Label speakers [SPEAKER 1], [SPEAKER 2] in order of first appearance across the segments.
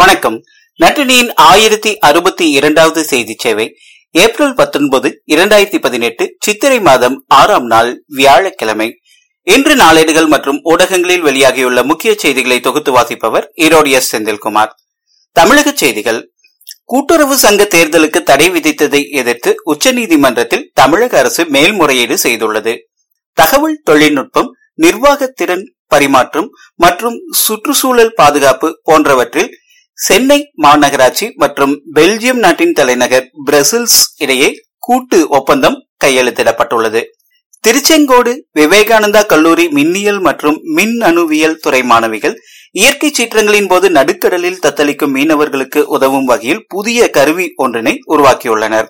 [SPEAKER 1] வணக்கம் நட்டினியின் ஆயிரத்தி அறுபத்தி இரண்டாவது செய்தி சேவை ஏப்ரல் பத்தொன்பது இரண்டாயிரத்தி பதினெட்டு சித்திரை மாதம் ஆறாம் நாள் வியாழக்கிழமை இன்று நாளேடுகள் மற்றும் ஊடகங்களில் வெளியாகியுள்ள முக்கிய செய்திகளை தொகுத்து வாசிப்பவர் ஈரோடு எஸ் செந்தில்குமார் தமிழக செய்திகள் கூட்டுறவு சங்க தேர்தலுக்கு தடை விதித்ததை எதிர்த்து உச்சநீதிமன்றத்தில் தமிழக அரசு மேல்முறையீடு செய்துள்ளது தகவல் தொழில்நுட்பம் நிர்வாகத்திறன் பரிமாற்றம் மற்றும் சுற்றுச்சூழல் பாதுகாப்பு போன்றவற்றில் சென்னை மாநகராட்சி மற்றும் பெல்ஜியம் நாட்டின் தலைநகர் பிரசில்ஸ் இடையே கூட்டு ஒப்பந்தம் கையெழுத்திடப்பட்டுள்ளது திருச்செங்கோடு விவேகானந்தா கல்லூரி மின்னியல் மற்றும் மின் அணுவியல் துறை மாணவிகள் இயற்கை சீற்றங்களின் போது நடுக்கடலில் தத்தளிக்கும் மீனவர்களுக்கு உதவும் வகையில் புதிய கருவி ஒன்றினை உருவாக்கியுள்ளனர்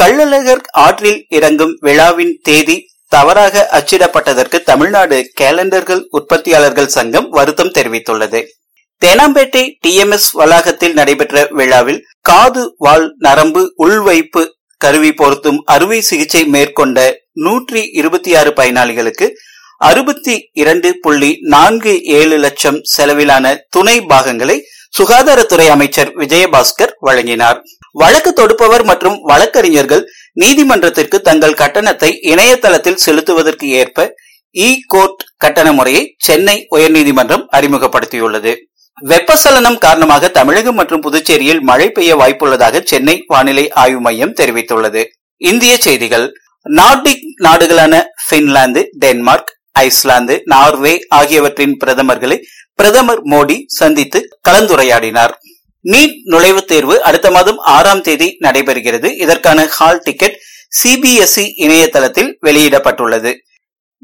[SPEAKER 1] கள்ளழகர் ஆற்றில் இறங்கும் விழாவின் தேதி தவறாக அச்சிடப்பட்டதற்கு தமிழ்நாடு கேலண்டர்கள் உற்பத்தியாளர்கள் சங்கம் வருத்தம் தெரிவித்துள்ளது தேனாம்பேட்டை டிஎம்எஸ் வளாகத்தில் நடைபெற்ற விழாவில் காது வால் நரம்பு உள்வைப்பு கருவி பொருத்தும் அறுவை சிகிச்சை மேற்கொண்ட நூற்றி இருபத்தி ஆறு பயனாளிகளுக்கு அறுபத்தி இரண்டு புள்ளி நான்கு ஏழு லட்சம் செலவிலான துணை பாகங்களை சுகாதாரத்துறை அமைச்சர் விஜயபாஸ்கர் வழங்கினார் வழக்கு தொடுப்பவர் மற்றும் வழக்கறிஞர்கள் நீதிமன்றத்திற்கு தங்கள் கட்டணத்தை இணையதளத்தில் செலுத்துவதற்கு ஏற்ப இ கோர்ட் கட்டண முறையை சென்னை உயர்நீதிமன்றம் அறிமுகப்படுத்தியுள்ளது வெப்பசலனம் காரணமாக தமிழகம் மற்றும் புதுச்சேரியில் மழை பெய்ய வாய்ப்புள்ளதாக சென்னை வானிலை ஆய்வு மையம் தெரிவித்துள்ளது இந்திய செய்திகள் நார்டிக் நாடுகளான பின்லாந்து டென்மார்க் ஐஸ்லாந்து நார்வே ஆகியவற்றின் பிரதமர்களை பிரதமர் மோடி சந்தித்து கலந்துரையாடினார் நீட் நுழைவுத் தேர்வு அடுத்த மாதம் ஆறாம் தேதி நடைபெறுகிறது இதற்கான ஹால் டிக்கெட் சிபிஎஸ்இ இணையதளத்தில் வெளியிடப்பட்டுள்ளது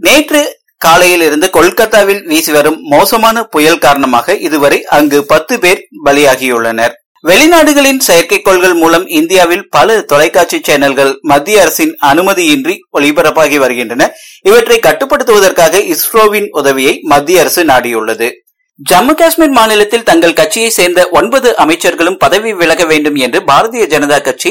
[SPEAKER 1] நேற்று காலையில் இருந்து கொல்கத்தாவில் வீசி வரும் மோசமான புயல் காரணமாக இதுவரை அங்கு பத்து பேர் பலியாகியுள்ளனர் வெளிநாடுகளின் செயற்கைக்கோள்கள் மூலம் இந்தியாவில் பல தொலைக்காட்சி சேனல்கள் மத்திய அரசின் அனுமதியின்றி ஒளிபரப்பாகி வருகின்றன இவற்றை கட்டுப்படுத்துவதற்காக இஸ்ரோவின் உதவியை மத்திய அரசு நாடியுள்ளது ஜம்மு காஷ்மீர் மாநிலத்தில் தங்கள் கட்சியை சேர்ந்த ஒன்பது அமைச்சர்களும் பதவி விலக வேண்டும் என்று பாரதிய ஜனதா கட்சி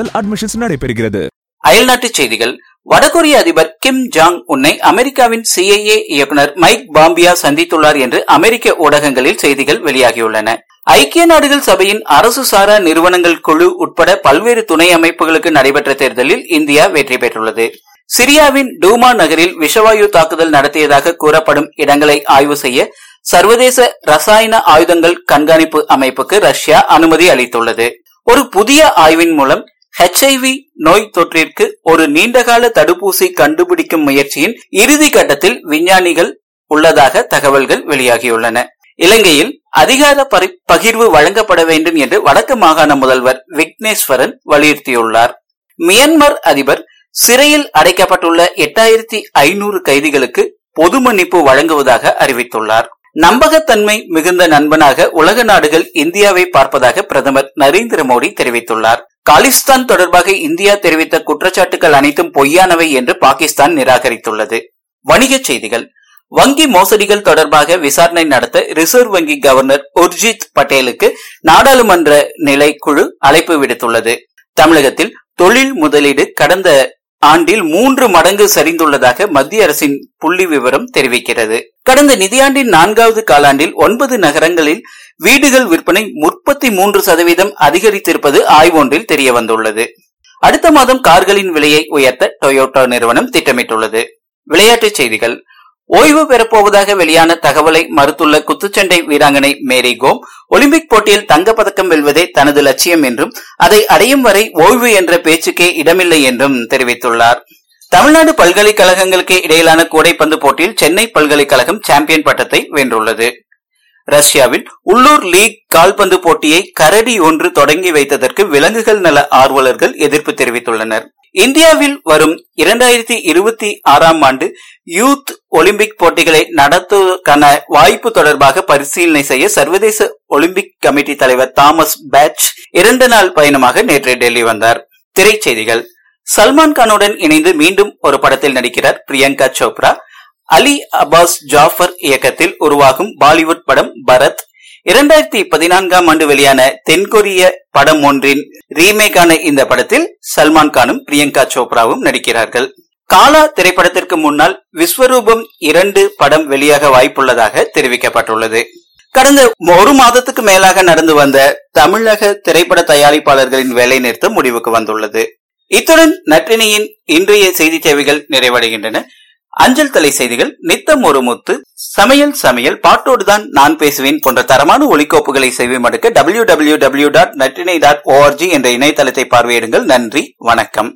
[SPEAKER 1] முதல் அட்மிஷன்ஸ் நடைபெறுகிறது அயல்நாட்டு செய்திகள் வடகொரிய அதிபர் கிம் ஜாங் உன்னை அமெரிக்காவின் சிஐஏ இயக்குநர் மைக் பாம்பியா சந்தித்துள்ளார் என்று அமெரிக்க ஊடகங்களில் செய்திகள் வெளியாகியுள்ளன ஐக்கிய நாடுகள் சபையின் அரசு சாரா நிறுவனங்கள் குழு உட்பட பல்வேறு துணை அமைப்புகளுக்கு நடைபெற்ற தேர்தலில் இந்தியா வெற்றி பெற்றுள்ளது சிரியாவின் டூமா நகரில் விஷவாயு தாக்குதல் நடத்தியதாக கூறப்படும் இடங்களை ஆய்வு செய்ய சர்வதேச ரசாயன ஆயுதங்கள் கண்காணிப்பு அமைப்புக்கு ரஷ்யா அனுமதி அளித்துள்ளது ஒரு புதிய ஆய்வின் மூலம் ஹெச்ஐவி நோய் தொற்றிற்கு ஒரு நீண்டகால தடுப்பூசி கண்டுபிடிக்கும் முயற்சியின் இறுதி கட்டத்தில் விஞ்ஞானிகள் உள்ளதாக தகவல்கள் வெளியாகியுள்ளன இலங்கையில் அதிகார பகிர்வு வழங்கப்பட வேண்டும் என்று வடக்கு மாகாண முதல்வர் விக்னேஸ்வரன் வலியுறுத்தியுள்ளார் மியான்மர் அதிபர் சிறையில் அடைக்கப்பட்டுள்ள எட்டாயிரத்தி ஐநூறு கைதிகளுக்கு பொது மன்னிப்பு வழங்குவதாக அறிவித்துள்ளார் நம்பகத்தன்மை மிகுந்த நண்பனாக உலக நாடுகள் இந்தியாவை பார்ப்பதாக பிரதமர் நரேந்திர மோடி தெரிவித்துள்ளார் காலிஸ்தான் தொடர்பாக இந்தியா தெரிவித்த குற்றச்சாட்டுகள் அனைத்தும் பொய்யானவை என்று பாகிஸ்தான் நிராகரித்துள்ளது வணிகச் செய்திகள் வங்கி மோசடிகள் தொடர்பாக விசாரணை நடத்த ரிசர்வ் வங்கி கவர்னர் உர்ஜித் பட்டேலுக்கு நாடாளுமன்ற நிலைக்குழு அழைப்பு விடுத்துள்ளது தமிழகத்தில் தொழில் முதலீடு கடந்த ஆண்டில் மூன்று மடங்கு சரிந்துள்ளதாக மத்திய அரசின் புள்ளி விவரம் தெரிவிக்கிறது கடந்த நிதியாண்டின் நான்காவது காலாண்டில் ஒன்பது நகரங்களில் வீடுகள் விற்பனை முப்பத்தி மூன்று சதவீதம் அதிகரித்திருப்பது ஆய்வொன்றில் தெரியவந்துள்ளது அடுத்த மாதம் கார்களின் விலையை உயர்த்த டொயோட்டோ நிறுவனம் திட்டமிட்டுள்ளது விளையாட்டுச் செய்திகள் ஓய்வு பெறப்போவதாக வெளியான தகவலை மறுத்துள்ள குத்துச்சண்டை வீராங்கனை மேரி கோம் ஒலிம்பிக் போட்டியில் தங்கப்பதக்கம் வெல்வதே தனது லட்சியம் என்றும் அதை அடையும் வரை ஓய்வு என்ற பேச்சுக்கே இடமில்லை என்றும் தெரிவித்துள்ளார் தமிழ்நாடு பல்கலைக்கழகங்களுக்கு இடையிலான கூடைப்பந்து போட்டியில் சென்னை பல்கலைக்கழகம் சாம்பியன் பட்டத்தை வென்றுள்ளது ரஷ்யாவில் உள்ளூர் லீக் கால்பந்து போட்டியை கரடி ஒன்று தொடங்கி வைத்ததற்கு விலங்குகள் நல ஆர்வலர்கள் எதிர்ப்பு தெரிவித்துள்ளனர் இந்தியாவில் வரும் இரண்டாயிரத்தி இருபத்தி ஆறாம் ஆண்டு யூத் ஒலிம்பிக் போட்டிகளை நடத்துவதற்கான வாய்ப்பு தொடர்பாக பரிசீலனை செய்ய சர்வதேச ஒலிம்பிக் கமிட்டி தலைவர் தாமஸ் பேட்ச் இரண்டு நாள் பயணமாக நேற்று டெல்லி வந்தார் திரைச்செய்திகள் சல்மான் கானுடன் இணைந்து மீண்டும் ஒரு படத்தில் நடிக்கிறார் பிரியங்கா சோப்ரா அலி அபாஸ் ஜாஃபர் இயக்கத்தில் உருவாகும் பாலிவுட் படம் பரத் இரண்டாயிரத்தி பதினான்காம் ஆண்டு வெளியான தென்கொரிய படம் ஒன்றின் ரீமேக்கான இந்த படத்தில் சல்மான் கானும் பிரியங்கா சோப்ராவும் நடிக்கிறார்கள் காலா திரைப்படத்திற்கு முன்னால் விஸ்வரூபம் இரண்டு படம் வெளியாக வாய்ப்புள்ளதாக தெரிவிக்கப்பட்டுள்ளது கடந்த ஒரு மாதத்துக்கு மேலாக நடந்து வந்த தமிழக திரைப்பட தயாரிப்பாளர்களின் வேலை நிறுத்தம் முடிவுக்கு வந்துள்ளது இத்துடன் நற்றினியின் இன்றைய செய்தி சேவைகள் நிறைவடைகின்றன அஞ்சல் தலை செய்திகள் நித்தம் ஒரு முத்து சமையல் சமையல் பாட்டோடுதான் நான் பேசுவேன் போன்ற தரமான ஒலிக்கோப்புகளை மடுக்க W W W dot Natrinai dot ORG என்ற இணையதளத்தை பார்வையிடுங்கள் நன்றி வணக்கம்